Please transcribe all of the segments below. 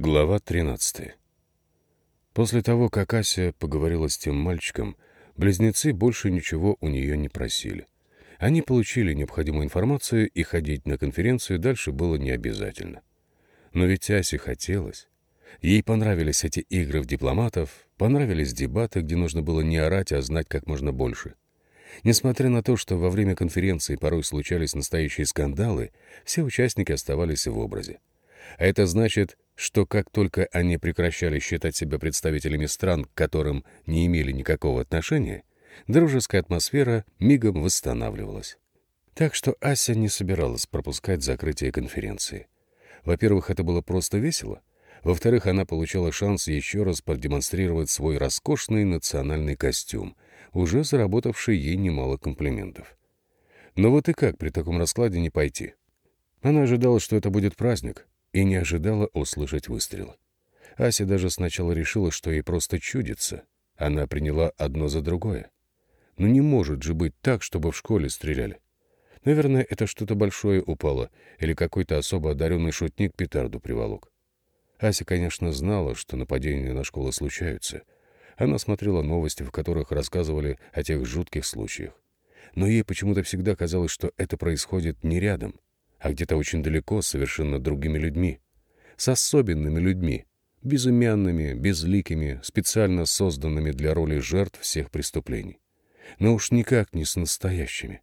Глава 13 После того, как Ася поговорила с тем мальчиком, близнецы больше ничего у нее не просили. Они получили необходимую информацию, и ходить на конференцию дальше было не обязательно. Но ведь Асе хотелось. Ей понравились эти игры в дипломатов, понравились дебаты, где нужно было не орать, а знать как можно больше. Несмотря на то, что во время конференции порой случались настоящие скандалы, все участники оставались в образе. А это значит, что как только они прекращали считать себя представителями стран, к которым не имели никакого отношения, дружеская атмосфера мигом восстанавливалась. Так что Ася не собиралась пропускать закрытие конференции. Во-первых, это было просто весело. Во-вторых, она получала шанс еще раз продемонстрировать свой роскошный национальный костюм, уже заработавший ей немало комплиментов. Но вот и как при таком раскладе не пойти? Она ожидала, что это будет праздник, и не ожидала услышать выстрелы. Ася даже сначала решила, что ей просто чудится. Она приняла одно за другое. Но не может же быть так, чтобы в школе стреляли. Наверное, это что-то большое упало, или какой-то особо одаренный шутник петарду приволок. Ася, конечно, знала, что нападения на школы случаются. Она смотрела новости, в которых рассказывали о тех жутких случаях. Но ей почему-то всегда казалось, что это происходит не рядом — а где-то очень далеко с совершенно другими людьми. С особенными людьми, безымянными, безликими, специально созданными для роли жертв всех преступлений. Но уж никак не с настоящими.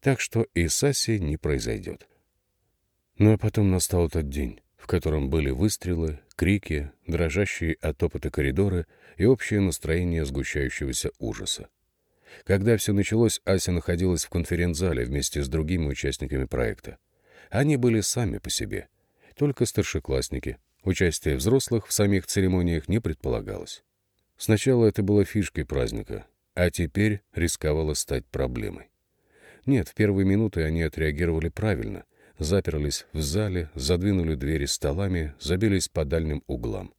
Так что и с Асей не произойдет. Ну а потом настал тот день, в котором были выстрелы, крики, дрожащие от опыта коридоры и общее настроение сгущающегося ужаса. Когда все началось, Ася находилась в конференц-зале вместе с другими участниками проекта. Они были сами по себе, только старшеклассники. Участие взрослых в самих церемониях не предполагалось. Сначала это было фишкой праздника, а теперь рисковало стать проблемой. Нет, в первые минуты они отреагировали правильно, заперлись в зале, задвинули двери столами, забились по дальним углам.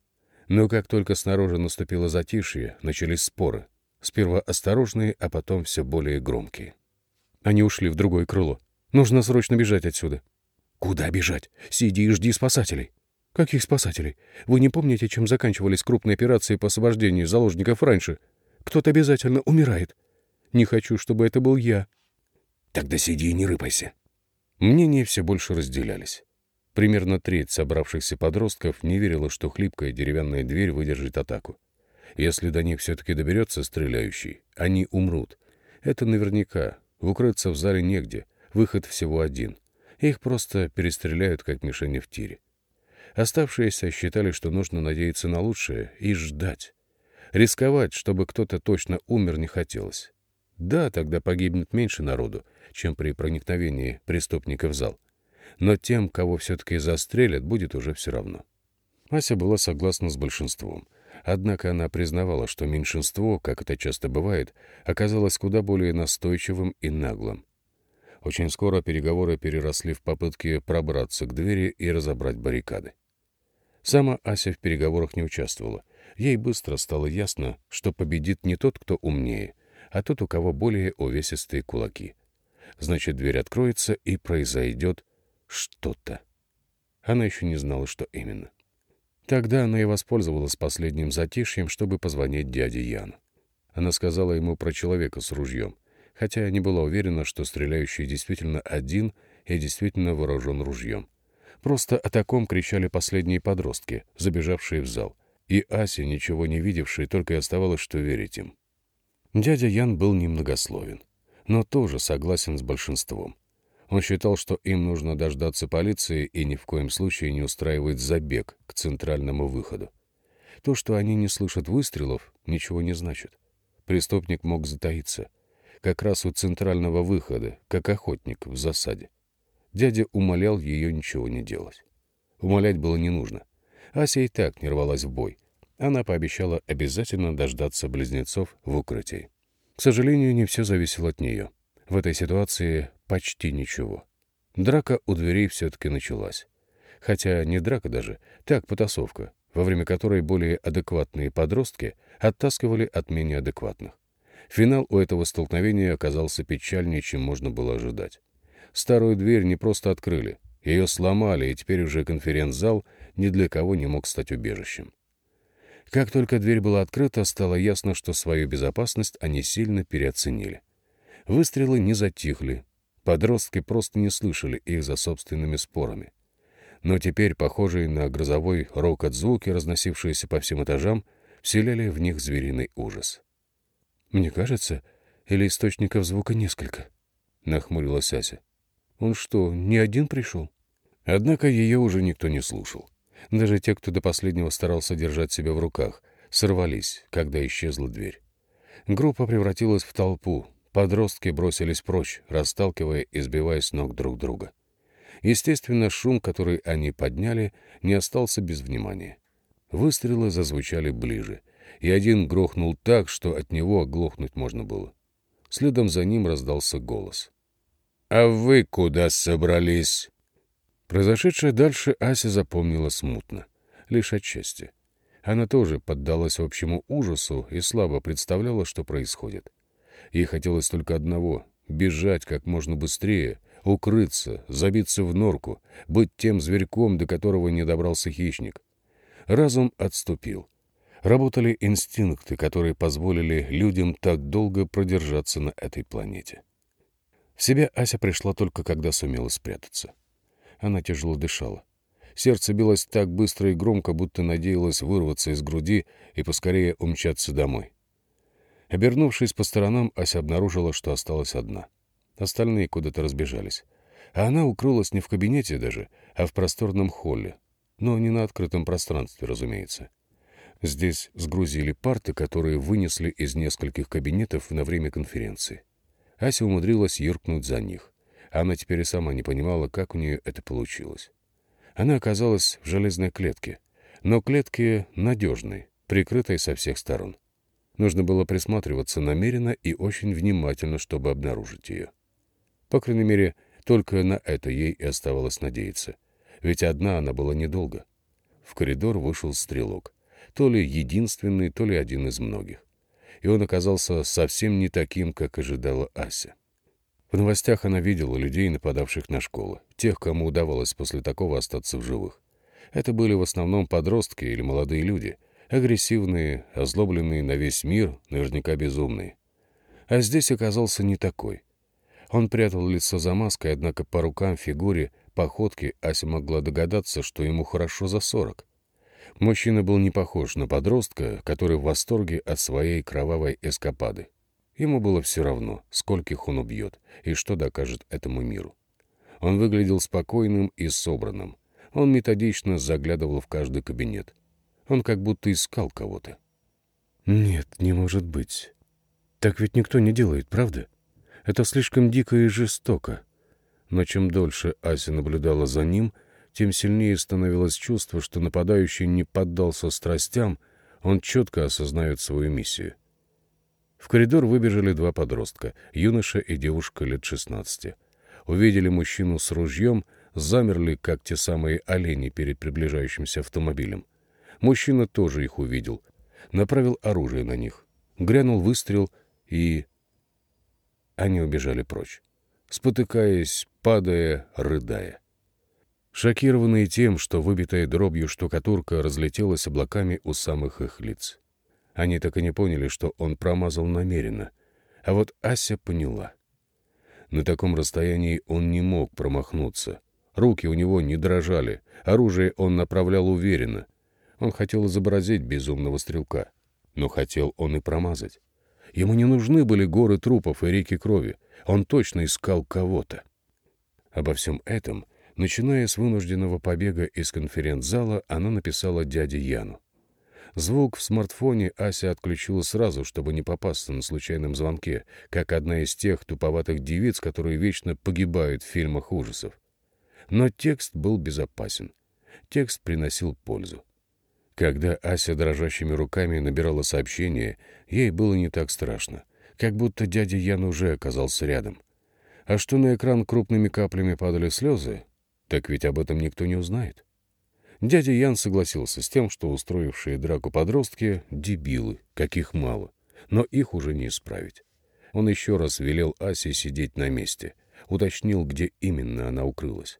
Но как только снаружи наступило затишье, начались споры. Сперва осторожные, а потом все более громкие. Они ушли в другое крыло. Нужно срочно бежать отсюда. Куда бежать? Сиди и жди спасателей. Каких спасателей? Вы не помните, чем заканчивались крупные операции по освобождению заложников раньше? Кто-то обязательно умирает. Не хочу, чтобы это был я. Тогда сиди и не рыпайся. Мнения все больше разделялись. Примерно треть собравшихся подростков не верила, что хлипкая деревянная дверь выдержит атаку. Если до них все-таки доберется стреляющий, они умрут. Это наверняка. Укрыться в зале негде. Выход всего один — их просто перестреляют, как мишени в тире. Оставшиеся считали, что нужно надеяться на лучшее и ждать. Рисковать, чтобы кто-то точно умер, не хотелось. Да, тогда погибнет меньше народу, чем при проникновении преступника в зал. Но тем, кого все-таки застрелят, будет уже все равно. Ася была согласна с большинством. Однако она признавала, что меньшинство, как это часто бывает, оказалось куда более настойчивым и наглым. Очень скоро переговоры переросли в попытки пробраться к двери и разобрать баррикады. Сама Ася в переговорах не участвовала. Ей быстро стало ясно, что победит не тот, кто умнее, а тот, у кого более увесистые кулаки. Значит, дверь откроется и произойдет что-то. Она еще не знала, что именно. Тогда она и воспользовалась последним затишьем, чтобы позвонить дяде Яну. Она сказала ему про человека с ружьем хотя не была уверена, что стреляющий действительно один и действительно вооружен ружьем. Просто о таком кричали последние подростки, забежавшие в зал. И Ася, ничего не видевшая, только и оставалось, что верить им. Дядя Ян был немногословен, но тоже согласен с большинством. Он считал, что им нужно дождаться полиции и ни в коем случае не устраивать забег к центральному выходу. То, что они не слышат выстрелов, ничего не значит. Преступник мог затаиться — как раз у центрального выхода, как охотник в засаде. Дядя умолял ее ничего не делать. Умолять было не нужно. Ася и так не рвалась в бой. Она пообещала обязательно дождаться близнецов в укрытии. К сожалению, не все зависело от нее. В этой ситуации почти ничего. Драка у дверей все-таки началась. Хотя не драка даже, так потасовка, во время которой более адекватные подростки оттаскивали от менее адекватных. Финал у этого столкновения оказался печальнее, чем можно было ожидать. Старую дверь не просто открыли, ее сломали, и теперь уже конференц-зал ни для кого не мог стать убежищем. Как только дверь была открыта, стало ясно, что свою безопасность они сильно переоценили. Выстрелы не затихли, подростки просто не слышали их за собственными спорами. Но теперь, похожие на грозовой рокот звуки, разносившиеся по всем этажам, вселяли в них звериный ужас. «Мне кажется, или источников звука несколько?» — нахмурилась Ася. «Он что, не один пришел?» Однако ее уже никто не слушал. Даже те, кто до последнего старался держать себя в руках, сорвались, когда исчезла дверь. Группа превратилась в толпу. Подростки бросились прочь, расталкивая и сбивая с ног друг друга. Естественно, шум, который они подняли, не остался без внимания. Выстрелы зазвучали ближе, и один грохнул так, что от него оглохнуть можно было. Следом за ним раздался голос. «А вы куда собрались?» Произошедшее дальше Ася запомнила смутно, лишь отчасти. Она тоже поддалась общему ужасу и слабо представляла, что происходит. Ей хотелось только одного — бежать как можно быстрее, укрыться, забиться в норку, быть тем зверьком, до которого не добрался хищник. Разум отступил. Работали инстинкты, которые позволили людям так долго продержаться на этой планете. В себя Ася пришла только когда сумела спрятаться. Она тяжело дышала. Сердце билось так быстро и громко, будто надеялось вырваться из груди и поскорее умчаться домой. Обернувшись по сторонам, Ася обнаружила, что осталась одна. Остальные куда-то разбежались. А она укрылась не в кабинете даже, а в просторном холле. Но не на открытом пространстве, разумеется. Здесь сгрузили парты, которые вынесли из нескольких кабинетов на время конференции. Ася умудрилась юркнуть за них. Она теперь и сама не понимала, как у нее это получилось. Она оказалась в железной клетке, но клетке надежной, прикрытой со всех сторон. Нужно было присматриваться намеренно и очень внимательно, чтобы обнаружить ее. По крайней мере, только на это ей и оставалось надеяться. Ведь одна она была недолго. В коридор вышел стрелок. То ли единственный, то ли один из многих. И он оказался совсем не таким, как ожидала Ася. В новостях она видела людей, нападавших на школы, тех, кому удавалось после такого остаться в живых. Это были в основном подростки или молодые люди, агрессивные, озлобленные на весь мир, наверняка безумные. А здесь оказался не такой. Он прятал лицо за маской, однако по рукам, фигуре, походке Ася могла догадаться, что ему хорошо за сорок. Мужчина был не похож на подростка, который в восторге от своей кровавой эскапады. Ему было все равно, скольких он убьет и что докажет этому миру. Он выглядел спокойным и собранным. Он методично заглядывал в каждый кабинет. Он как будто искал кого-то. «Нет, не может быть. Так ведь никто не делает, правда? Это слишком дико и жестоко». Но чем дольше Ася наблюдала за ним, тем сильнее становилось чувство, что нападающий не поддался страстям, он четко осознает свою миссию — в коридор выбежали два подростка, юноша и девушка лет 16. Увидели мужчину с ружьем, замерли, как те самые олени перед приближающимся автомобилем. Мужчина тоже их увидел, направил оружие на них. Грянул выстрел, и... Они убежали прочь, спотыкаясь, падая, рыдая. Шокированные тем, что выбитая дробью штукатурка разлетелась облаками у самых их лиц. Они так и не поняли, что он промазал намеренно. А вот Ася поняла. На таком расстоянии он не мог промахнуться. Руки у него не дрожали, оружие он направлял уверенно. Он хотел изобразить безумного стрелка. Но хотел он и промазать. Ему не нужны были горы трупов и реки крови. Он точно искал кого-то. Обо всем этом, начиная с вынужденного побега из конференц-зала, она написала дяде Яну. Звук в смартфоне Ася отключила сразу, чтобы не попасться на случайном звонке, как одна из тех туповатых девиц, которые вечно погибают в фильмах ужасов. Но текст был безопасен. Текст приносил пользу. Когда Ася дрожащими руками набирала сообщение, ей было не так страшно, как будто дядя Ян уже оказался рядом. А что на экран крупными каплями падали слезы, так ведь об этом никто не узнает. Дядя Ян согласился с тем, что устроившие драку подростки — дебилы, каких мало, но их уже не исправить. Он еще раз велел Асе сидеть на месте, уточнил, где именно она укрылась.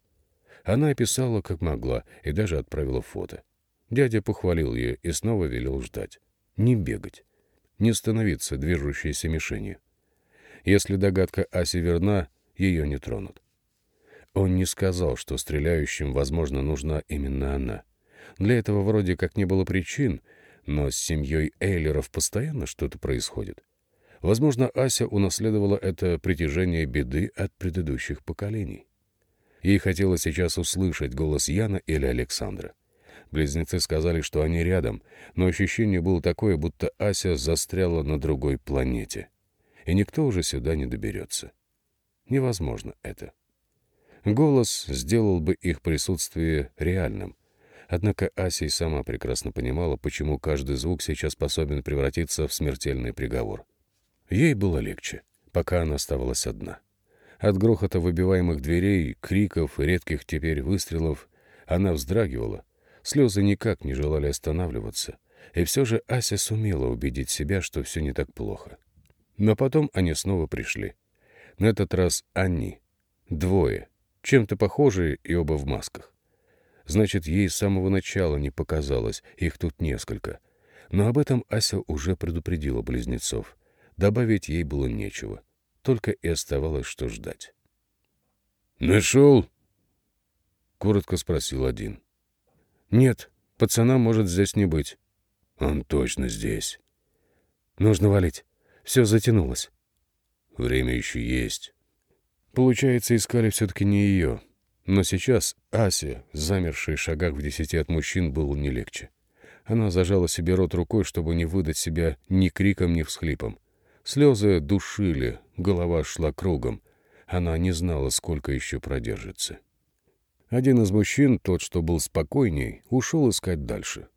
Она описала, как могла, и даже отправила фото. Дядя похвалил ее и снова велел ждать. Не бегать, не становиться движущейся мишенью. Если догадка Аси верна, ее не тронут. Он не сказал, что стреляющим, возможно, нужна именно она. Для этого вроде как не было причин, но с семьей Эйлеров постоянно что-то происходит. Возможно, Ася унаследовала это притяжение беды от предыдущих поколений. Ей хотелось сейчас услышать голос Яна или Александра. Близнецы сказали, что они рядом, но ощущение было такое, будто Ася застряла на другой планете. И никто уже сюда не доберется. Невозможно это. Голос сделал бы их присутствие реальным. Однако Ася и сама прекрасно понимала, почему каждый звук сейчас способен превратиться в смертельный приговор. Ей было легче, пока она оставалась одна. От грохота выбиваемых дверей, криков и редких теперь выстрелов она вздрагивала. Слезы никак не желали останавливаться. И все же Ася сумела убедить себя, что все не так плохо. Но потом они снова пришли. На этот раз они. Двое. Чем-то похожие и оба в масках. Значит, ей с самого начала не показалось, их тут несколько. Но об этом Ася уже предупредила близнецов. Добавить ей было нечего. Только и оставалось, что ждать. «Нашел?» — коротко спросил один. «Нет, пацана может здесь не быть». «Он точно здесь». «Нужно валить. Все затянулось». «Время еще есть». Получается, искали все-таки не ее. Но сейчас Ася, замершая в шагах в десяти от мужчин, было не легче. Она зажала себе рот рукой, чтобы не выдать себя ни криком, ни всхлипом. Слезы душили, голова шла кругом. Она не знала, сколько еще продержится. Один из мужчин, тот, что был спокойней, ушел искать дальше.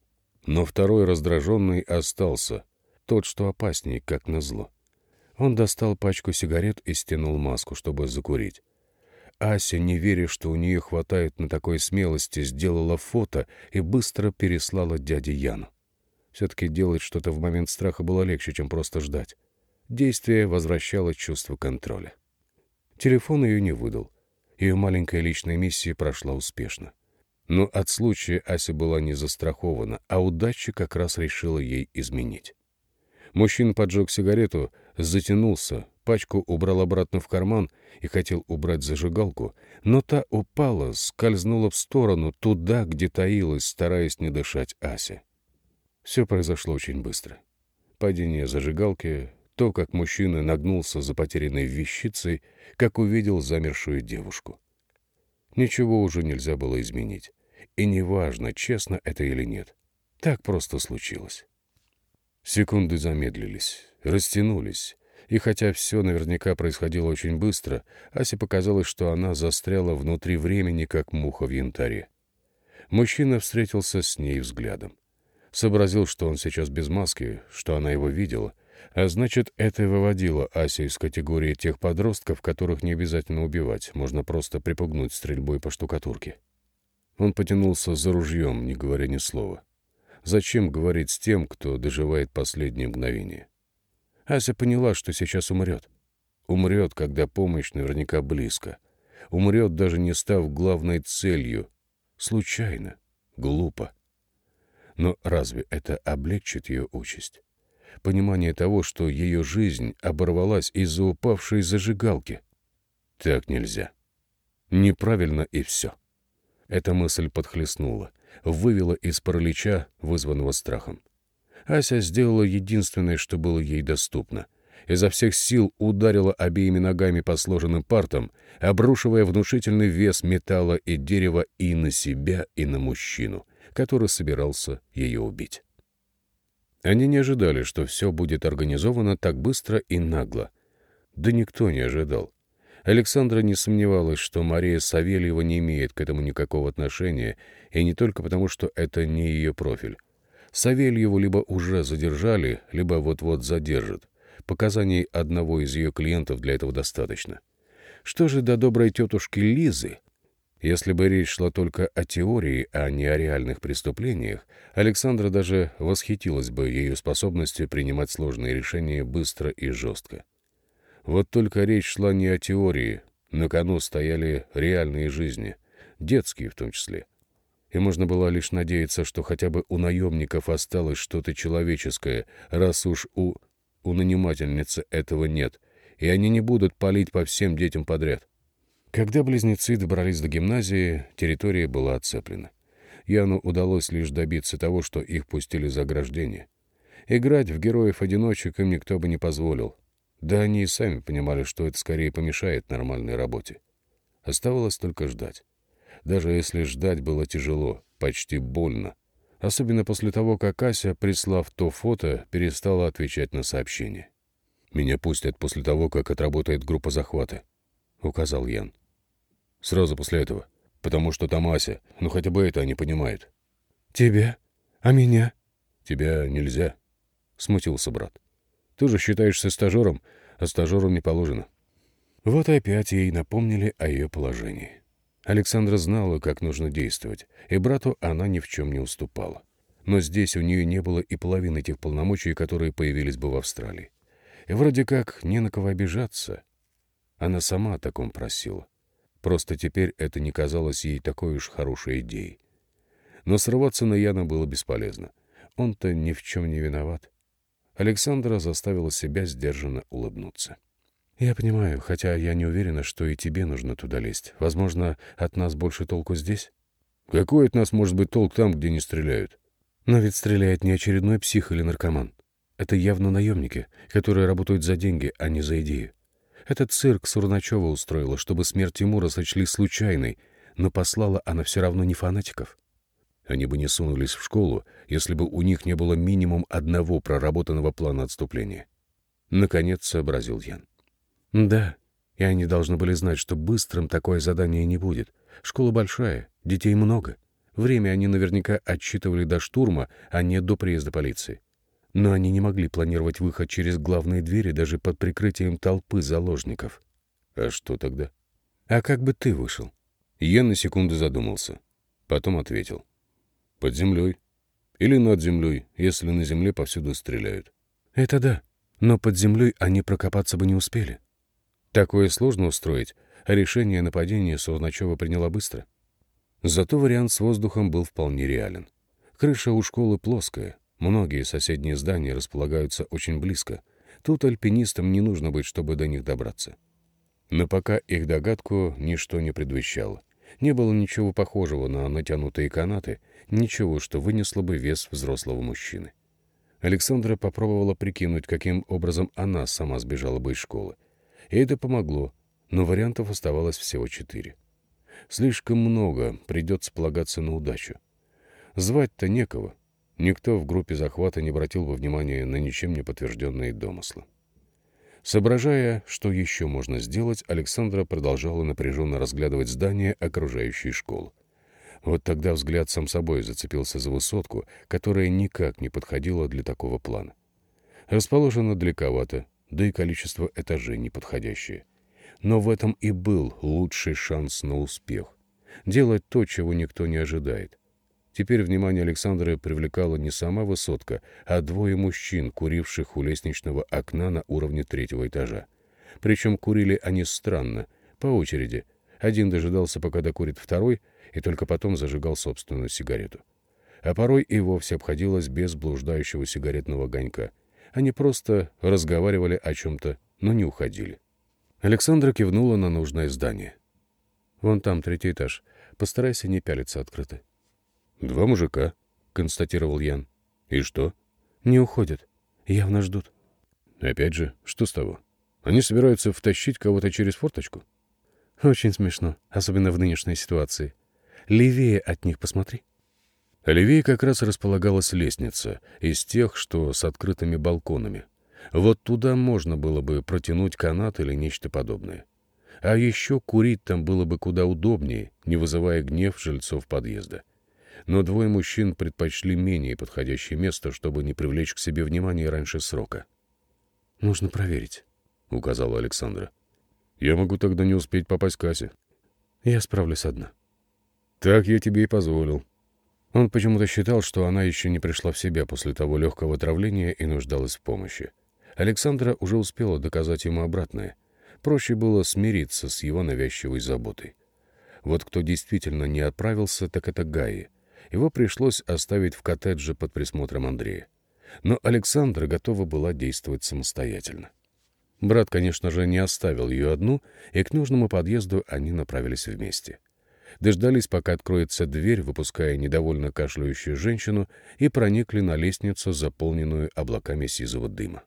Но второй раздраженный остался, тот, что опасней, как назло. Он достал пачку сигарет и стянул маску, чтобы закурить. Ася, не веря, что у нее хватает на такой смелости, сделала фото и быстро переслала дяде Яну. Все-таки делать что-то в момент страха было легче, чем просто ждать. Действие возвращало чувство контроля. Телефон ее не выдал. Ее маленькая личная миссия прошла успешно. Но от случая Ася была не застрахована, а удача как раз решила ей изменить. Мужчина поджег сигарету, затянулся, пачку убрал обратно в карман и хотел убрать зажигалку, но та упала, скользнула в сторону, туда, где таилась, стараясь не дышать Ася. Все произошло очень быстро. Падение зажигалки, то, как мужчина нагнулся за потерянной вещицей, как увидел замершую девушку. Ничего уже нельзя было изменить. И неважно, честно это или нет. Так просто случилось. Секунды замедлились, растянулись. И хотя все наверняка происходило очень быстро, Асе показалось, что она застряла внутри времени, как муха в янтаре. Мужчина встретился с ней взглядом. Сообразил, что он сейчас без маски, что она его видела, а значит, это выводило Ася из категории тех подростков, которых не обязательно убивать, можно просто припугнуть стрельбой по штукатурке. Он потянулся за ружьем, не говоря ни слова. Зачем говорить с тем, кто доживает последние мгновения? Ася поняла, что сейчас умрет. Умрет, когда помощь наверняка близко. Умрет, даже не став главной целью. Случайно. Глупо. Но разве это облегчит ее участь? понимание того, что ее жизнь оборвалась из-за упавшей зажигалки. Так нельзя. Неправильно и все. Эта мысль подхлестнула, вывела из паралича, вызванного страхом. Ася сделала единственное, что было ей доступно. Изо всех сил ударила обеими ногами по сложенным партам, обрушивая внушительный вес металла и дерева и на себя, и на мужчину, который собирался ее убить. Они не ожидали, что все будет организовано так быстро и нагло. Да никто не ожидал. Александра не сомневалась, что Мария Савельева не имеет к этому никакого отношения, и не только потому, что это не ее профиль. Савельеву либо уже задержали, либо вот-вот задержат. Показаний одного из ее клиентов для этого достаточно. Что же до доброй тетушки Лизы, если бы речь шла только о теории, а не о реальных преступлениях, Александра даже восхитилась бы ее способностью принимать сложные решения быстро и жестко. Вот только речь шла не о теории, на кону стояли реальные жизни, детские в том числе. И можно было лишь надеяться, что хотя бы у наемников осталось что-то человеческое, раз уж у, у нанимательницы этого нет, и они не будут палить по всем детям подряд. Когда близнецы добрались до гимназии, территория была оцеплена. Яну удалось лишь добиться того, что их пустили за ограждение. Играть в героев-одиночек им никто бы не позволил. Да они и сами понимали, что это скорее помешает нормальной работе. Оставалось только ждать. Даже если ждать было тяжело, почти больно. Особенно после того, как Ася, прислав то фото, перестала отвечать на сообщения. «Меня пустят после того, как отработает группа захвата», — указал Ян. «Сразу после этого. Потому что там Ася. Ну хотя бы это они понимают». «Тебя? А меня?» «Тебя нельзя», — смутился брат. «Ты же считаешься стажером, а стажеру не положено». Вот опять ей напомнили о ее положении. Александра знала, как нужно действовать, и брату она ни в чем не уступала. Но здесь у нее не было и половины тех полномочий, которые появились бы в Австралии. И вроде как не на кого обижаться. Она сама о таком просила. Просто теперь это не казалось ей такой уж хорошей идеей. Но срываться на Яна было бесполезно. Он-то ни в чем не виноват. Александра заставила себя сдержанно улыбнуться. «Я понимаю, хотя я не уверена, что и тебе нужно туда лезть. Возможно, от нас больше толку здесь?» «Какой от нас может быть толк там, где не стреляют?» «Но ведь стреляет не очередной псих или наркоман. Это явно наемники, которые работают за деньги, а не за идею. Этот цирк Сурначева устроила, чтобы смерть Тимура сочли случайной, но послала она все равно не фанатиков. Они бы не сунулись в школу, если бы у них не было минимум одного проработанного плана отступления. Наконец сообразил Ян. Да, и они должны были знать, что быстрым такое задание не будет. Школа большая, детей много. Время они наверняка отсчитывали до штурма, а не до приезда полиции. Но они не могли планировать выход через главные двери даже под прикрытием толпы заложников. А что тогда? А как бы ты вышел? Я на секунду задумался. Потом ответил. Под землей. Или над землей, если на земле повсюду стреляют. Это да. Но под землей они прокопаться бы не успели. Такое сложно устроить, а решение нападения Сурначева приняла быстро. Зато вариант с воздухом был вполне реален. Крыша у школы плоская, Многие соседние здания располагаются очень близко. Тут альпинистам не нужно быть, чтобы до них добраться. Но пока их догадку ничто не предвещало. Не было ничего похожего на натянутые канаты, ничего, что вынесло бы вес взрослого мужчины. Александра попробовала прикинуть, каким образом она сама сбежала бы из школы. И это помогло, но вариантов оставалось всего четыре. Слишком много, придется полагаться на удачу. Звать-то некого, Никто в группе захвата не обратил бы внимания на ничем не подтвержденные домыслы. Соображая, что еще можно сделать, Александра продолжала напряженно разглядывать здания, окружающие школу. Вот тогда взгляд сам собой зацепился за высотку, которая никак не подходила для такого плана. Расположена далековато, да и количество этажей неподходящее. Но в этом и был лучший шанс на успех. Делать то, чего никто не ожидает. Теперь внимание Александра привлекала не сама высотка, а двое мужчин, куривших у лестничного окна на уровне третьего этажа. Причем курили они странно, по очереди. Один дожидался, пока докурит второй, и только потом зажигал собственную сигарету. А порой и вовсе обходилось без блуждающего сигаретного огонька. Они просто разговаривали о чем-то, но не уходили. Александра кивнула на нужное здание. «Вон там, третий этаж. Постарайся не пялиться открыто». «Два мужика», — констатировал Ян. «И что?» «Не уходят. Явно ждут». «Опять же, что с того? Они собираются втащить кого-то через форточку?» «Очень смешно, особенно в нынешней ситуации. Левее от них посмотри». Левее как раз располагалась лестница из тех, что с открытыми балконами. Вот туда можно было бы протянуть канат или нечто подобное. А еще курить там было бы куда удобнее, не вызывая гнев жильцов подъезда но двое мужчин предпочли менее подходящее место, чтобы не привлечь к себе внимания раньше срока. «Нужно проверить», — указала Александра. «Я могу тогда не успеть попасть к Асе». «Я справлюсь одна». «Так я тебе и позволил». Он почему-то считал, что она еще не пришла в себя после того легкого отравления и нуждалась в помощи. Александра уже успела доказать ему обратное. Проще было смириться с его навязчивой заботой. Вот кто действительно не отправился, так это Гаи. Его пришлось оставить в коттедже под присмотром Андрея. Но Александра готова была действовать самостоятельно. Брат, конечно же, не оставил ее одну, и к нужному подъезду они направились вместе. Дождались, пока откроется дверь, выпуская недовольно кашляющую женщину, и проникли на лестницу, заполненную облаками сизого дыма.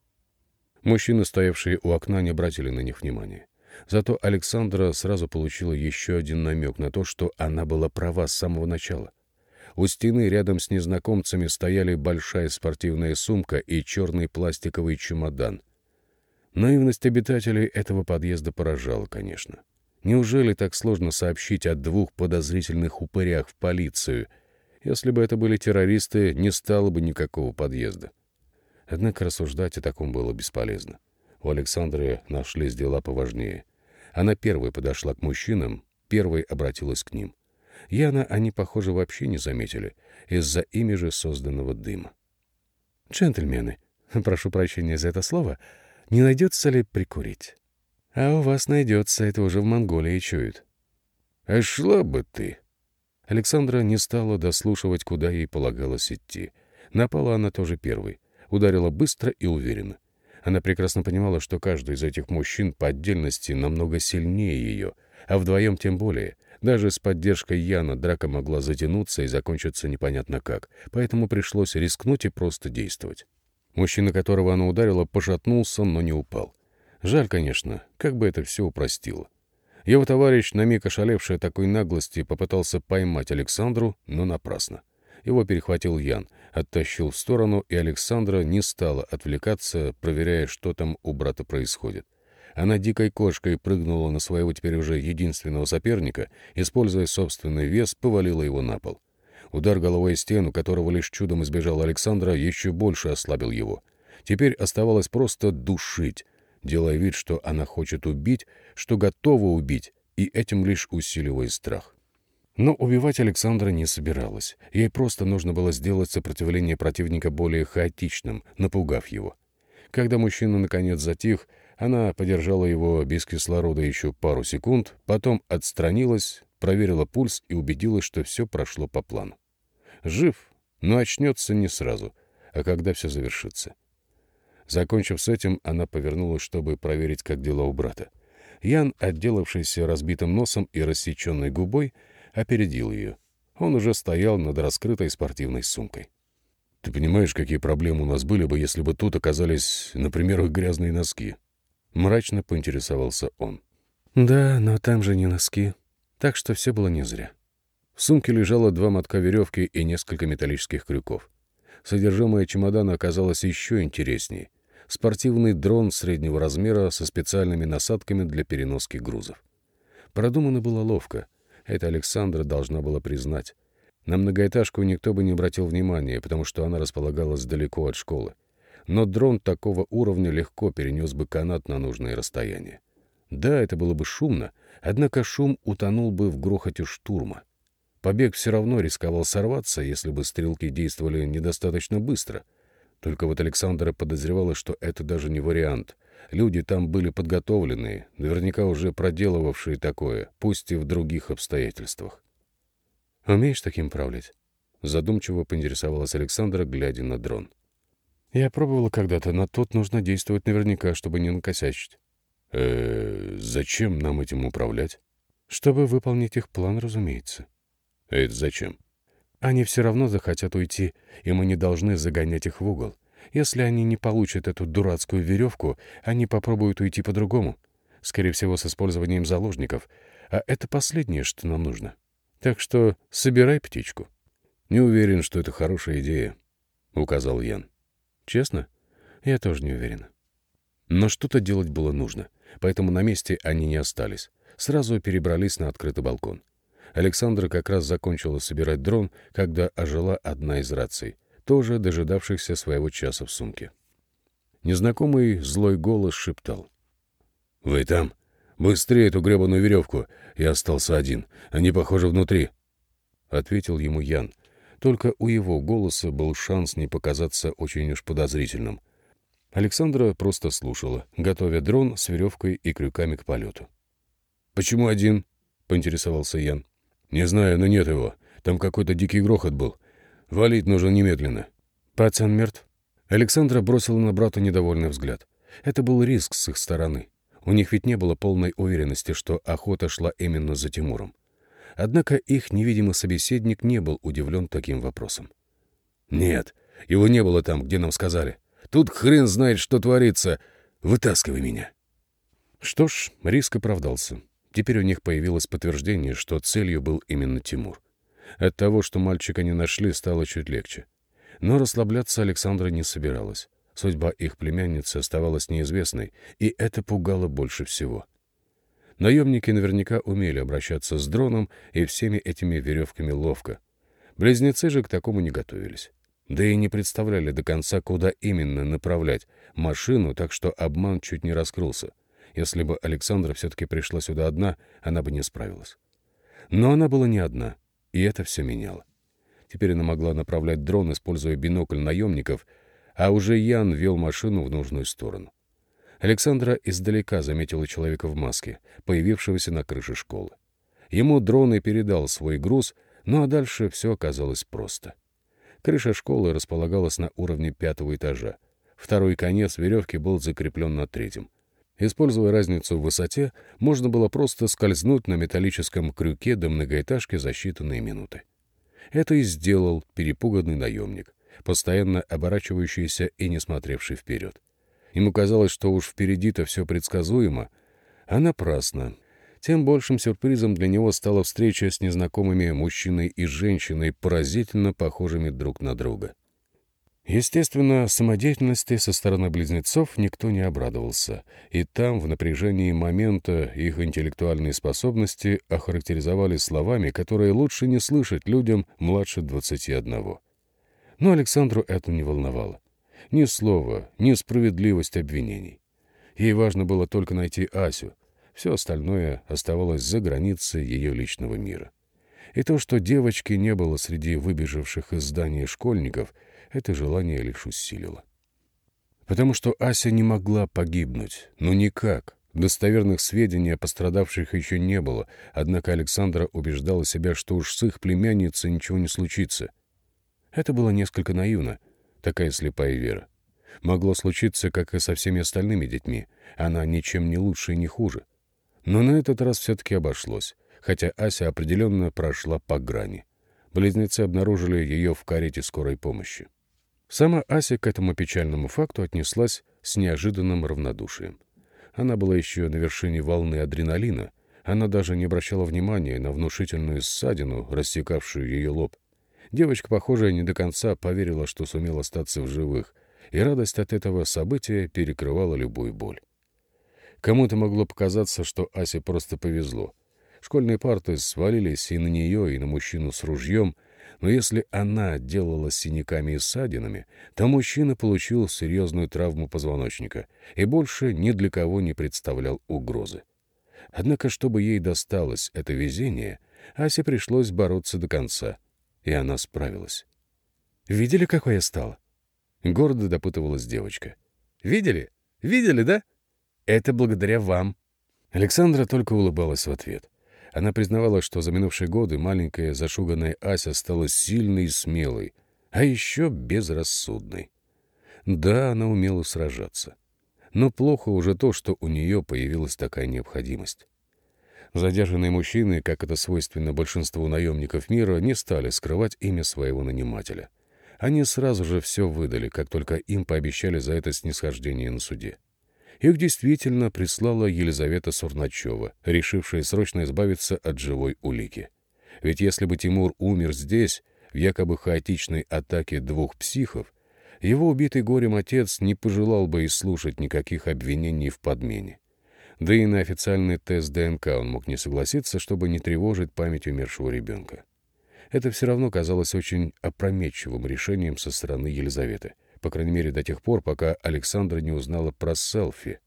Мужчины, стоявшие у окна, не обратили на них внимания. Зато Александра сразу получила еще один намек на то, что она была права с самого начала. У стены рядом с незнакомцами стояли большая спортивная сумка и черный пластиковый чемодан. Наивность обитателей этого подъезда поражала, конечно. Неужели так сложно сообщить о двух подозрительных упырях в полицию? Если бы это были террористы, не стало бы никакого подъезда. Однако рассуждать о таком было бесполезно. У Александры нашлись дела поважнее. Она первой подошла к мужчинам, первой обратилась к ним. Яна они, похоже, вообще не заметили из-за ими же созданного дыма. «Джентльмены, прошу прощения за это слово, не найдется ли прикурить? А у вас найдется, это уже в Монголии чуют». «А шла бы ты!» Александра не стала дослушивать, куда ей полагалось идти. Напала она тоже первой. Ударила быстро и уверенно. Она прекрасно понимала, что каждый из этих мужчин по отдельности намного сильнее ее, а вдвоем тем более. Даже с поддержкой Яна драка могла затянуться и закончиться непонятно как, поэтому пришлось рискнуть и просто действовать. Мужчина, которого она ударила, пошатнулся, но не упал. Жаль, конечно, как бы это все упростило. Его товарищ, на миг ошалевший такой наглости, попытался поймать Александру, но напрасно. Его перехватил Ян, оттащил в сторону, и Александра не стала отвлекаться, проверяя, что там у брата происходит. Она дикой кошкой прыгнула на своего теперь уже единственного соперника, используя собственный вес, повалила его на пол. Удар головой стену, которого лишь чудом избежал Александра, еще больше ослабил его. Теперь оставалось просто душить, делая вид, что она хочет убить, что готова убить, и этим лишь усиливая страх. Но убивать Александра не собиралась. Ей просто нужно было сделать сопротивление противника более хаотичным, напугав его. Когда мужчина наконец затих, она подержала его без кислорода еще пару секунд, потом отстранилась, проверила пульс и убедилась, что все прошло по плану. Жив, но очнется не сразу, а когда все завершится. Закончив с этим, она повернулась, чтобы проверить, как дела у брата. Ян, отделавшийся разбитым носом и рассеченной губой, опередил ее. Он уже стоял над раскрытой спортивной сумкой. «Ты понимаешь, какие проблемы у нас были бы, если бы тут оказались, например, их грязные носки?» Мрачно поинтересовался он. «Да, но там же не носки. Так что все было не зря». В сумке лежало два мотка веревки и несколько металлических крюков. Содержимое чемодана оказалось еще интереснее. Спортивный дрон среднего размера со специальными насадками для переноски грузов. Продумано было ловко. Это Александра должна была признать. На многоэтажку никто бы не обратил внимания, потому что она располагалась далеко от школы. Но дрон такого уровня легко перенес бы канат на нужное расстояние. Да, это было бы шумно, однако шум утонул бы в грохоте штурма. Побег все равно рисковал сорваться, если бы стрелки действовали недостаточно быстро. Только вот Александра подозревала, что это даже не вариант. Люди там были подготовленные, наверняка уже проделывавшие такое, пусть и в других обстоятельствах. «Умеешь таким правлять?» Задумчиво поинтересовалась Александра, глядя на дрон. «Я пробовала когда-то, но тут нужно действовать наверняка, чтобы не накосячить». «Э, зачем нам этим управлять?» «Чтобы выполнить их план, разумеется». «А это зачем?» «Они все равно захотят уйти, и мы не должны загонять их в угол. Если они не получат эту дурацкую веревку, они попробуют уйти по-другому. Скорее всего, с использованием заложников. А это последнее, что нам нужно. Так что собирай птичку. Не уверен, что это хорошая идея, — указал Ян. Честно? Я тоже не уверена. Но что-то делать было нужно, поэтому на месте они не остались. Сразу перебрались на открытый балкон. Александра как раз закончила собирать дрон, когда ожила одна из раций тоже дожидавшихся своего часа в сумке. Незнакомый злой голос шептал. «Вы там? Быстрее эту гребаную веревку! Я остался один. Они, похоже, внутри!» Ответил ему Ян. Только у его голоса был шанс не показаться очень уж подозрительным. Александра просто слушала, готовя дрон с веревкой и крюками к полету. «Почему один?» — поинтересовался Ян. «Не знаю, но нет его. Там какой-то дикий грохот был. Валить нужно немедленно». «Пацан мертв?» Александра бросила на брата недовольный взгляд. Это был риск с их стороны. У них ведь не было полной уверенности, что охота шла именно за Тимуром. Однако их невидимый собеседник не был удивлен таким вопросом. «Нет, его не было там, где нам сказали. Тут хрен знает, что творится. Вытаскивай меня». Что ж, риск оправдался. Теперь у них появилось подтверждение, что целью был именно Тимур. От того, что мальчика не нашли, стало чуть легче. Но расслабляться Александра не собиралась. Судьба их племянницы оставалась неизвестной, и это пугало больше всего. Наемники наверняка умели обращаться с дроном и всеми этими веревками ловко. Близнецы же к такому не готовились. Да и не представляли до конца, куда именно направлять машину, так что обман чуть не раскрылся. Если бы Александра все-таки пришла сюда одна, она бы не справилась. Но она была не одна, и это все меняло. Теперь она могла направлять дрон, используя бинокль наемников, а уже Ян вел машину в нужную сторону. Александра издалека заметила человека в маске, появившегося на крыше школы. Ему дрон и передал свой груз, ну а дальше все оказалось просто. Крыша школы располагалась на уровне пятого этажа. Второй конец веревки был закреплен на третьем. Используя разницу в высоте, можно было просто скользнуть на металлическом крюке до многоэтажки за считанные минуты. Это и сделал перепуганный наемник, постоянно оборачивающийся и не смотревший вперед. Ему казалось, что уж впереди-то все предсказуемо, а напрасно. Тем большим сюрпризом для него стала встреча с незнакомыми мужчиной и женщиной, поразительно похожими друг на друга. Естественно, самодеятельности со стороны близнецов никто не обрадовался, и там, в напряжении момента, их интеллектуальные способности охарактеризовали словами, которые лучше не слышать людям младше 21. Но Александру это не волновало. Ни слова, ни справедливость обвинений. Ей важно было только найти Асю. Все остальное оставалось за границей ее личного мира. И то, что девочки не было среди выбежавших из здания школьников, это желание лишь усилило. Потому что Ася не могла погибнуть. Ну никак. Достоверных сведений о пострадавших еще не было, однако Александра убеждала себя, что уж с их племянницей ничего не случится. Это было несколько наивно — такая слепая вера. Могло случиться, как и со всеми остальными детьми. Она ничем не лучше и не хуже. Но на этот раз все-таки обошлось, хотя Ася определенно прошла по грани. Близнецы обнаружили ее в карете скорой помощи. Сама Ася к этому печальному факту отнеслась с неожиданным равнодушием. Она была еще на вершине волны адреналина, она даже не обращала внимания на внушительную ссадину, рассекавшую ее лоб. Девочка, похоже, не до конца поверила, что сумела остаться в живых, и радость от этого события перекрывала любую боль. Кому-то могло показаться, что Асе просто повезло. Школьные парты свалились и на нее, и на мужчину с ружьем, но если она делала синяками и ссадинами, то мужчина получил серьезную травму позвоночника и больше ни для кого не представлял угрозы. Однако, чтобы ей досталось это везение, Асе пришлось бороться до конца — и она справилась. «Видели, какой я стала?» Гордо допытывалась девочка. «Видели? Видели, да? Это благодаря вам». Александра только улыбалась в ответ. Она признавала, что за минувшие годы маленькая зашуганная Ася стала сильной и смелой, а еще безрассудной. Да, она умела сражаться. Но плохо уже то, что у нее появилась такая необходимость. Задержанные мужчины, как это свойственно большинству наемников мира, не стали скрывать имя своего нанимателя. Они сразу же все выдали, как только им пообещали за это снисхождение на суде. Их действительно прислала Елизавета Сурначева, решившая срочно избавиться от живой улики. Ведь если бы Тимур умер здесь, в якобы хаотичной атаке двух психов, его убитый горем отец не пожелал бы и слушать никаких обвинений в подмене. Да и на официальный тест ДНК он мог не согласиться, чтобы не тревожить память умершего ребенка. Это все равно казалось очень опрометчивым решением со стороны Елизаветы, по крайней мере до тех пор, пока Александра не узнала про селфи.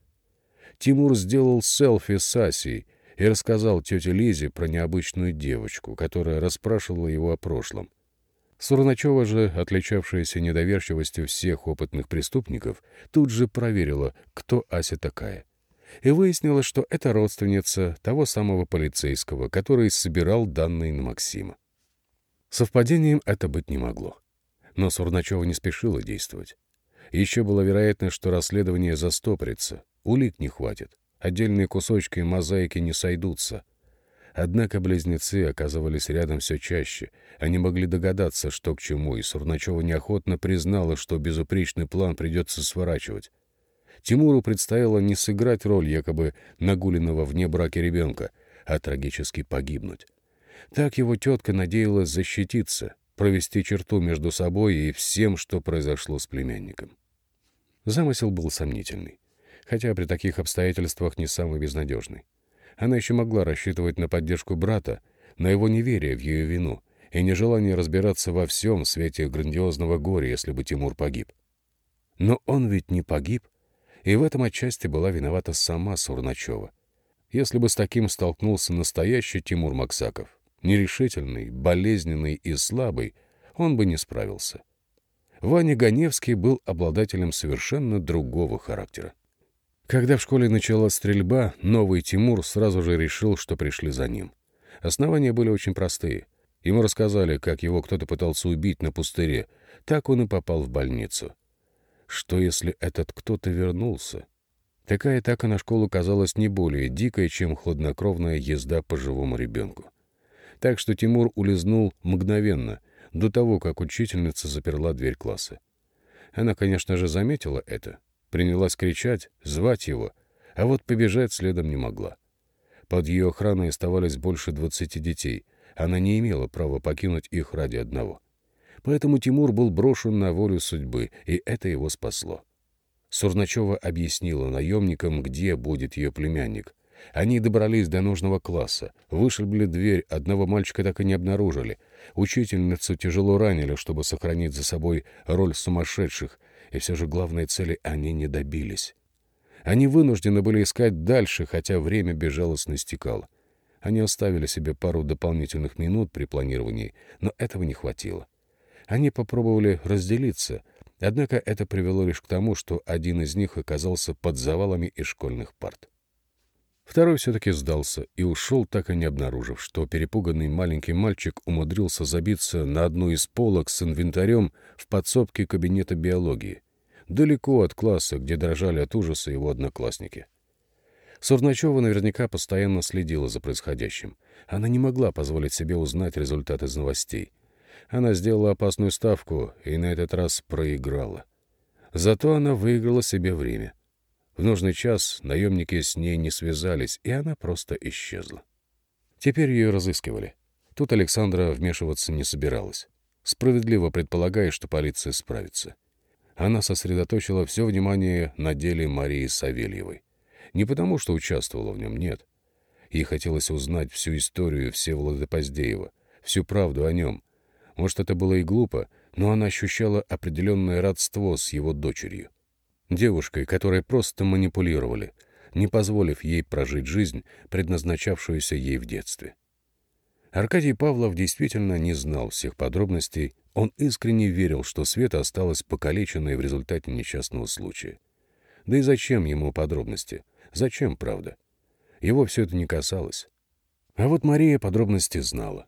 Тимур сделал селфи с Асей и рассказал тете Лизе про необычную девочку, которая расспрашивала его о прошлом. Сурначева же, отличавшаяся недоверчивостью всех опытных преступников, тут же проверила, кто Ася такая — и выяснилось, что это родственница того самого полицейского, который собирал данные на Максима. Совпадением это быть не могло. Но Сурначева не спешила действовать. Еще была вероятность, что расследование застопорится, улик не хватит, отдельные кусочки мозаики не сойдутся. Однако близнецы оказывались рядом все чаще. Они могли догадаться, что к чему, и Сурначева неохотно признала, что безупречный план придется сворачивать. Тимуру предстояло не сыграть роль якобы нагуленного вне браке ребенка, а трагически погибнуть. Так его тетка надеялась защититься, провести черту между собой и всем, что произошло с племянником. Замысел был сомнительный, хотя при таких обстоятельствах не самый безнадежный. Она еще могла рассчитывать на поддержку брата, на его неверие в ее вину и нежелание разбираться во всем в свете грандиозного горя, если бы Тимур погиб. Но он ведь не погиб, и в этом отчасти была виновата сама Сурначева. Если бы с таким столкнулся настоящий Тимур Максаков, нерешительный, болезненный и слабый, он бы не справился. Ваня Ганевский был обладателем совершенно другого характера. Когда в школе началась стрельба, новый Тимур сразу же решил, что пришли за ним. Основания были очень простые. Ему рассказали, как его кто-то пытался убить на пустыре. Так он и попал в больницу. Что, если этот кто-то вернулся? Такая атака на школу казалась не более дикой, чем хладнокровная езда по живому ребенку. Так что Тимур улизнул мгновенно, до того, как учительница заперла дверь класса. Она, конечно же, заметила это, принялась кричать, звать его, а вот побежать следом не могла. Под ее охраной оставались больше двадцати детей. Она не имела права покинуть их ради одного. Поэтому Тимур был брошен на волю судьбы, и это его спасло. Сурначева объяснила наемникам, где будет ее племянник, они добрались до нужного класса, вышибли дверь, одного мальчика так и не обнаружили. Учительницу тяжело ранили, чтобы сохранить за собой роль сумасшедших, и все же главной цели они не добились. Они вынуждены были искать дальше, хотя время безжалостно стекало. Они оставили себе пару дополнительных минут при планировании, но этого не хватило. Они попробовали разделиться, однако это привело лишь к тому, что один из них оказался под завалами из школьных парт. Второй все-таки сдался и ушел, так и не обнаружив, что перепуганный маленький мальчик умудрился забиться на одну из полок с инвентарем в подсобке кабинета биологии, далеко от класса, где дрожали от ужаса его одноклассники. Сурначева наверняка постоянно следила за происходящим. Она не могла позволить себе узнать результат из новостей. Она сделала опасную ставку и на этот раз проиграла. Зато она выиграла себе время — в нужный час наемники с ней не связались, и она просто исчезла. Теперь ее разыскивали. Тут Александра вмешиваться не собиралась, справедливо предполагая, что полиция справится. Она сосредоточила все внимание на деле Марии Савельевой. Не потому, что участвовала в нем, нет. Ей хотелось узнать всю историю Всеволода Поздеева, всю правду о нем. Может, это было и глупо, но она ощущала определенное родство с его дочерью девушкой, которой просто манипулировали, не позволив ей прожить жизнь, предназначавшуюся ей в детстве. Аркадий Павлов действительно не знал всех подробностей, он искренне верил, что Света осталась покалеченной в результате несчастного случая. Да и зачем ему подробности? Зачем, правда? Его все это не касалось. А вот Мария подробности знала.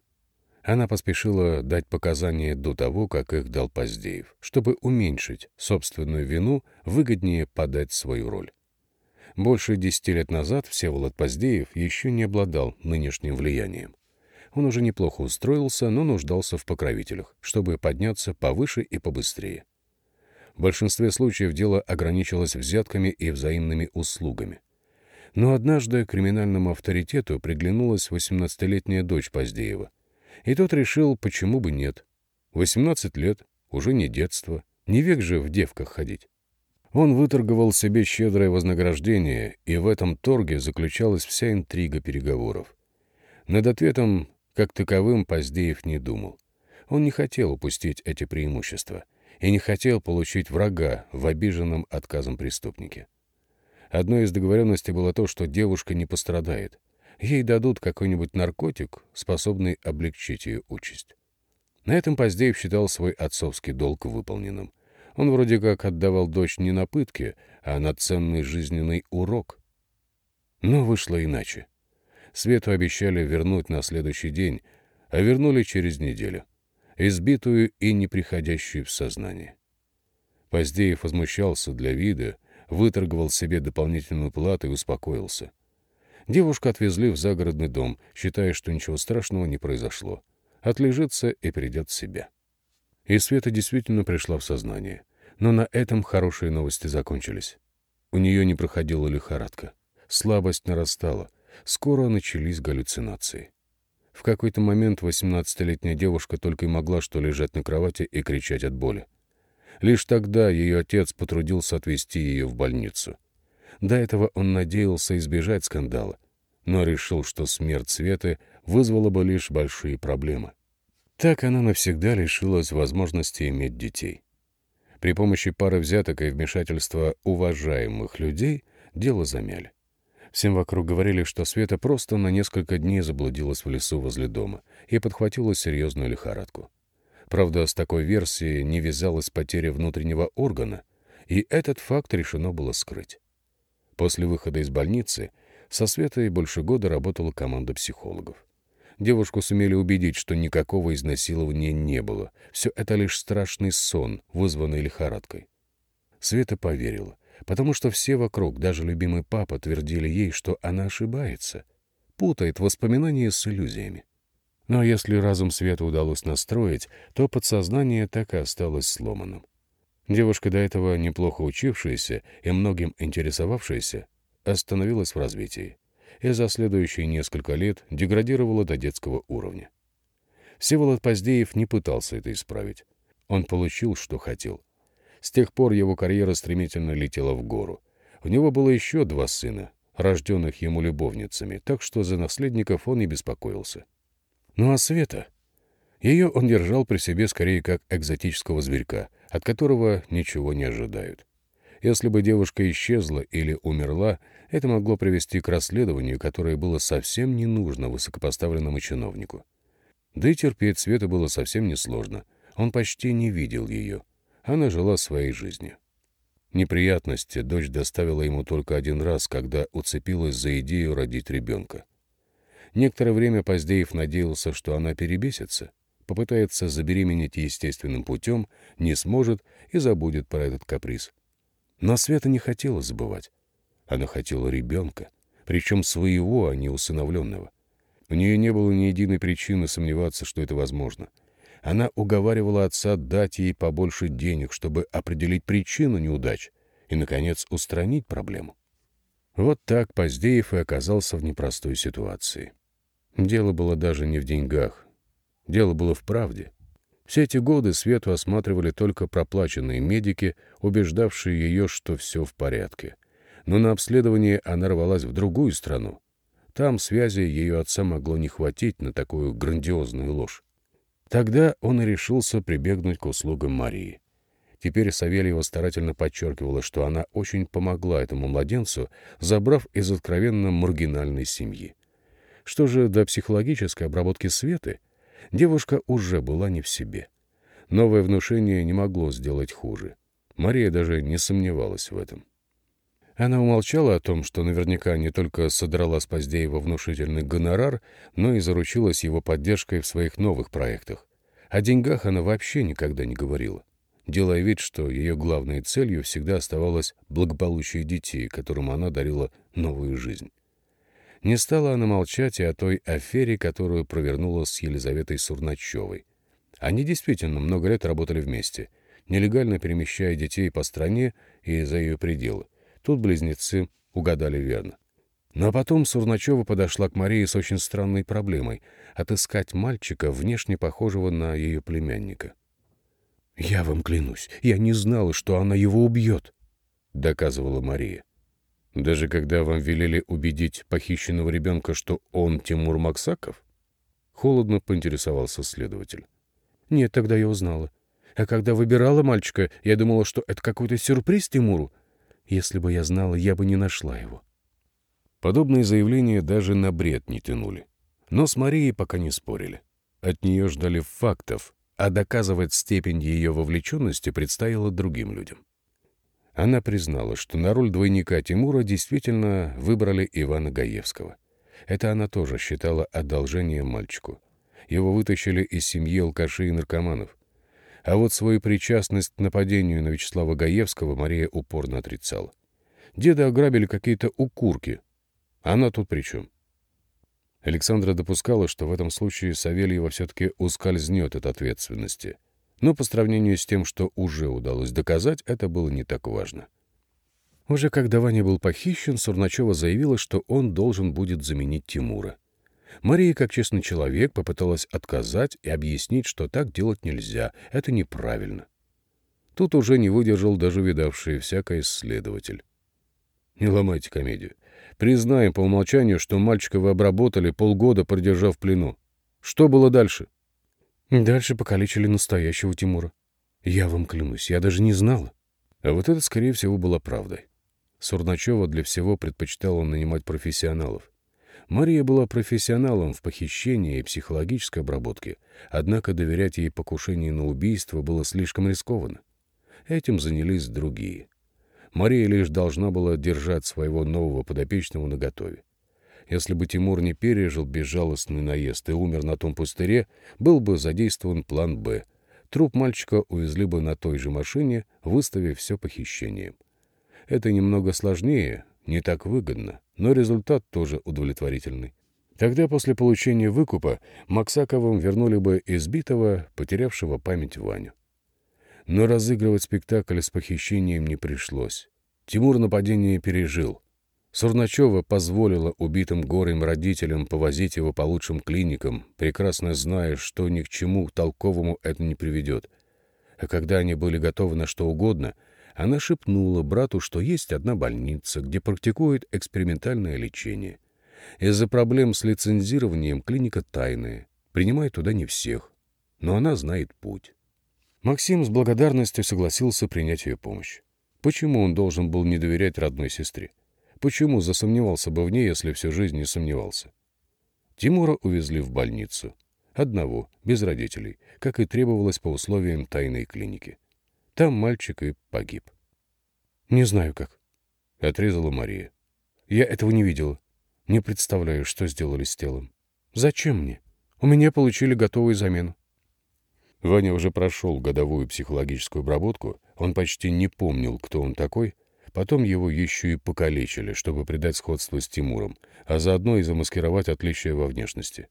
Она поспешила дать показания до того, как их дал Поздеев, чтобы уменьшить собственную вину, выгоднее подать свою роль. Больше десяти лет назад Всеволод Поздеев еще не обладал нынешним влиянием. Он уже неплохо устроился, но нуждался в покровителях, чтобы подняться повыше и побыстрее. В большинстве случаев дело ограничилось взятками и взаимными услугами. Но однажды криминальному авторитету приглянулась 18-летняя дочь Поздеева, и тот решил, почему бы нет. 18 лет, уже не детство, не век же в девках ходить. Он выторговал себе щедрое вознаграждение, и в этом торге заключалась вся интрига переговоров. Над ответом, как таковым, Поздеев не думал. Он не хотел упустить эти преимущества и не хотел получить врага в обиженном отказом преступнике. Одной из договоренностей было то, что девушка не пострадает, ей дадут какой-нибудь наркотик, способный облегчить ее участь. На этом Поздеев считал свой отцовский долг выполненным. Он вроде как отдавал дочь не на пытки, а на ценный жизненный урок. Но вышло иначе. Свету обещали вернуть на следующий день, а вернули через неделю, избитую и не приходящую в сознание. Поздеев возмущался для вида, выторговал себе дополнительную плату и успокоился. Девушку отвезли в загородный дом, считая, что ничего страшного не произошло. Отлежится и придет в себя. И Света действительно пришла в сознание. Но на этом хорошие новости закончились. У нее не проходила лихорадка. Слабость нарастала. Скоро начались галлюцинации. В какой-то момент 18-летняя девушка только и могла что лежать на кровати и кричать от боли. Лишь тогда ее отец потрудился отвезти ее в больницу. До этого он надеялся избежать скандала, но решил, что смерть Светы вызвала бы лишь большие проблемы. Так она навсегда лишилась возможности иметь детей. При помощи пары взяток и вмешательства уважаемых людей дело замяли. Всем вокруг говорили, что Света просто на несколько дней заблудилась в лесу возле дома и подхватила серьезную лихорадку. Правда, с такой версией не вязалась потеря внутреннего органа, и этот факт решено было скрыть. После выхода из больницы со Светой больше года работала команда психологов. Девушку сумели убедить, что никакого изнасилования не было. Все это лишь страшный сон, вызванный лихорадкой. Света поверила, потому что все вокруг, даже любимый папа, твердили ей, что она ошибается, путает воспоминания с иллюзиями. Но если разум Света удалось настроить, то подсознание так и осталось сломанным. Девушка, до этого неплохо учившаяся и многим интересовавшаяся, остановилась в развитии и за следующие несколько лет деградировала до детского уровня. Всеволод Поздеев не пытался это исправить. Он получил, что хотел. С тех пор его карьера стремительно летела в гору. У него было еще два сына, рожденных ему любовницами, так что за наследников он не беспокоился. Ну а Света? Ее он держал при себе скорее как экзотического зверька, от которого ничего не ожидают. Если бы девушка исчезла или умерла, это могло привести к расследованию, которое было совсем не нужно высокопоставленному чиновнику. Да и терпеть Свету было совсем несложно. Он почти не видел ее. Она жила своей жизнью. Неприятности дочь доставила ему только один раз, когда уцепилась за идею родить ребенка. Некоторое время Поздеев надеялся, что она перебесится, попытается забеременеть естественным путем, не сможет и забудет про этот каприз. Но Света не хотела забывать. Она хотела ребенка, причем своего, а не усыновленного. У нее не было ни единой причины сомневаться, что это возможно. Она уговаривала отца дать ей побольше денег, чтобы определить причину неудач и, наконец, устранить проблему. Вот так Поздеев и оказался в непростой ситуации. Дело было даже не в деньгах. Дело было в правде. Все эти годы Свету осматривали только проплаченные медики, убеждавшие ее, что все в порядке. Но на обследование она рвалась в другую страну. Там связи ее отца могло не хватить на такую грандиозную ложь. Тогда он и решился прибегнуть к услугам Марии. Теперь Савельева старательно подчеркивала, что она очень помогла этому младенцу, забрав из откровенно маргинальной семьи. Что же до психологической обработки Светы, девушка уже была не в себе. Новое внушение не могло сделать хуже. Мария даже не сомневалась в этом. Она умолчала о том, что наверняка не только содрала с Поздеева внушительный гонорар, но и заручилась его поддержкой в своих новых проектах. О деньгах она вообще никогда не говорила, делая вид, что ее главной целью всегда оставалось благополучие детей, которым она дарила новую жизнь. Не стала она молчать и о той афере, которую провернула с Елизаветой Сурначевой. Они действительно много лет работали вместе, нелегально перемещая детей по стране и за ее пределы. Тут близнецы угадали верно. Но потом Сурначева подошла к Марии с очень странной проблемой — отыскать мальчика, внешне похожего на ее племянника. «Я вам клянусь, я не знала, что она его убьет», — доказывала Мария. Даже когда вам велели убедить похищенного ребенка, что он Тимур Максаков? Холодно поинтересовался следователь. Нет, тогда я узнала. А когда выбирала мальчика, я думала, что это какой-то сюрприз Тимуру. Если бы я знала, я бы не нашла его. Подобные заявления даже на бред не тянули. Но с Марией пока не спорили. От нее ждали фактов, а доказывать степень ее вовлеченности предстояло другим людям. Она признала, что на роль двойника Тимура действительно выбрали Ивана Гаевского. Это она тоже считала одолжением мальчику. Его вытащили из семьи алкашей и наркоманов. А вот свою причастность к нападению на Вячеслава Гаевского Мария упорно отрицала. Деда ограбили какие-то укурки. Она тут при чем? Александра допускала, что в этом случае Савельева все-таки ускользнет от ответственности. Но по сравнению с тем, что уже удалось доказать, это было не так важно. Уже когда Ваня был похищен, Сурначева заявила, что он должен будет заменить Тимура. Мария, как честный человек, попыталась отказать и объяснить, что так делать нельзя, это неправильно. Тут уже не выдержал даже видавший всякое исследователь. Не ломайте комедию. Признаем по умолчанию, что мальчика вы обработали, полгода продержав в плену. Что было дальше? Дальше покалечили настоящего Тимура. Я вам клянусь, я даже не знала. А вот это, скорее всего, было правдой. Сурначева для всего предпочитала нанимать профессионалов. Мария была профессионалом в похищении и психологической обработке, однако доверять ей покушение на убийство было слишком рискованно. Этим занялись другие. Мария лишь должна была держать своего нового подопечного наготове. Если бы Тимур не пережил безжалостный наезд и умер на том пустыре, был бы задействован план «Б». Труп мальчика увезли бы на той же машине, выставив все похищением. Это немного сложнее, не так выгодно, но результат тоже удовлетворительный. Тогда после получения выкупа Максаковым вернули бы избитого, потерявшего память Ваню. Но разыгрывать спектакль с похищением не пришлось. Тимур нападение пережил. Сурначева позволила убитым горем родителям повозить его по лучшим клиникам, прекрасно зная, что ни к чему толковому это не приведет. А когда они были готовы на что угодно, она шепнула брату, что есть одна больница, где практикуют экспериментальное лечение. Из-за проблем с лицензированием клиника тайная, принимает туда не всех, но она знает путь. Максим с благодарностью согласился принять ее помощь. Почему он должен был не доверять родной сестре? Почему засомневался бы в ней, если всю жизнь не сомневался? Тимура увезли в больницу. Одного, без родителей, как и требовалось по условиям тайной клиники. Там мальчик и погиб. «Не знаю как», — отрезала Мария. «Я этого не видела. Не представляю, что сделали с телом. Зачем мне? У меня получили готовую замену. Ваня уже прошел годовую психологическую обработку, он почти не помнил, кто он такой. Потом его еще и покалечили, чтобы придать сходство с Тимуром, а заодно и замаскировать отличия во внешности.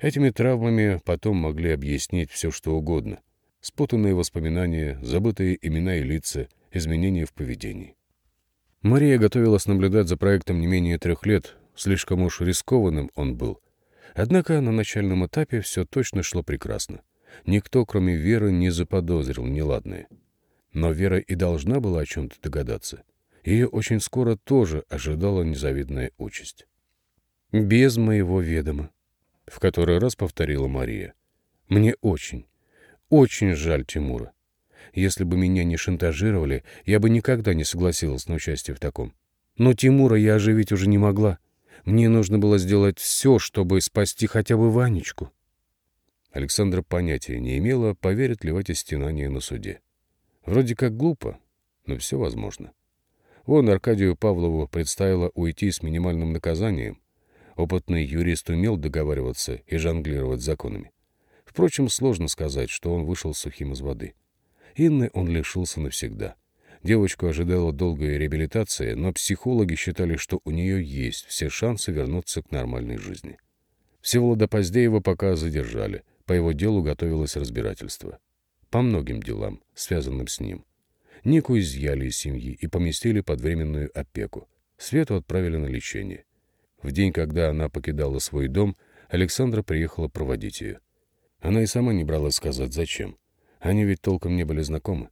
Этими травмами потом могли объяснить все, что угодно. Спутанные воспоминания, забытые имена и лица, изменения в поведении. Мария готовилась наблюдать за проектом не менее трех лет, слишком уж рискованным он был. Однако на начальном этапе все точно шло прекрасно. Никто, кроме Веры, не заподозрил неладное. Но Вера и должна была о чем-то догадаться. Ее очень скоро тоже ожидала незавидная участь. «Без моего ведома», — в который раз повторила Мария. «Мне очень, очень жаль Тимура. Если бы меня не шантажировали, я бы никогда не согласилась на участие в таком. Но Тимура я оживить уже не могла. Мне нужно было сделать все, чтобы спасти хотя бы Ванечку». Александра понятия не имела, поверит ли в эти стенания на суде. Вроде как глупо, но все возможно. Вон Аркадию Павлову предстояло уйти с минимальным наказанием. Опытный юрист умел договариваться и жонглировать законами. Впрочем, сложно сказать, что он вышел сухим из воды. Инны он лишился навсегда. Девочку ожидала долгая реабилитация, но психологи считали, что у нее есть все шансы вернуться к нормальной жизни. Всеволода Поздеева пока задержали, по его делу готовилось разбирательство. По многим делам, связанным с ним. Нику изъяли из семьи и поместили под временную опеку. Свету отправили на лечение. В день, когда она покидала свой дом, Александра приехала проводить ее. Она и сама не брала сказать, зачем. Они ведь толком не были знакомы.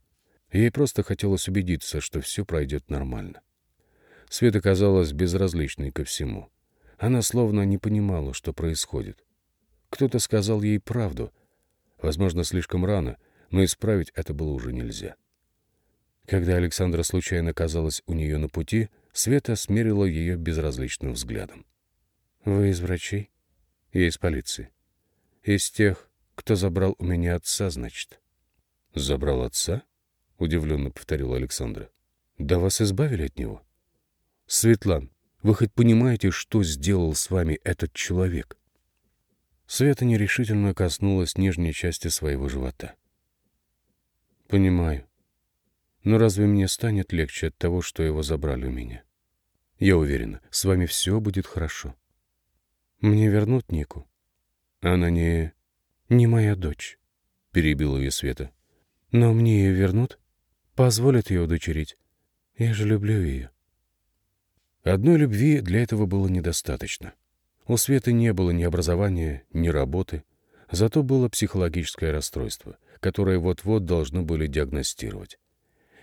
Ей просто хотелось убедиться, что все пройдет нормально. Света казалась безразличной ко всему. Она словно не понимала, что происходит. Кто-то сказал ей правду. Возможно, слишком рано, но исправить это было уже нельзя. Когда Александра случайно оказалась у нее на пути, Света смерила ее безразличным взглядом. «Вы из врачей?» «Я из полиции. Из тех, кто забрал у меня отца, значит». «Забрал отца?» — удивленно повторила Александра. Да вас избавили от него? Светлан, вы хоть понимаете, что сделал с вами этот человек? Света нерешительно коснулась нижней части своего живота. Понимаю. Но разве мне станет легче от того, что его забрали у меня? Я уверена, с вами все будет хорошо. Мне вернут Нику. Она не... не моя дочь, — перебила ее Света. Но мне ее вернут, позволят ее удочерить. Я же люблю ее. Одной любви для этого было недостаточно. У Светы не было ни образования, ни работы, зато было психологическое расстройство, которое вот-вот должны были диагностировать.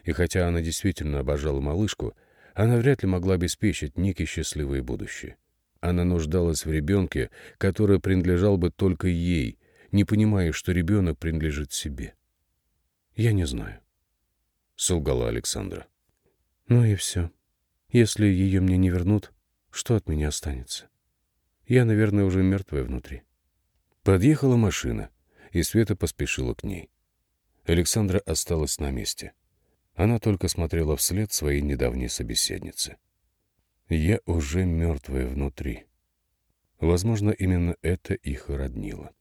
И хотя она действительно обожала малышку, она вряд ли могла обеспечить Нике счастливое будущее. Она нуждалась в ребенке, который принадлежал бы только ей, не понимая, что ребенок принадлежит себе. «Я не знаю», — солгала Александра. «Ну и все. Если ее мне не вернут, что от меня останется? Я, наверное, уже мертвая внутри. Подъехала машина, и Света поспешила к ней. Александра осталась на месте. Она только смотрела вслед своей недавней собеседнице. Я уже мертвая внутри. Возможно, именно это их роднило.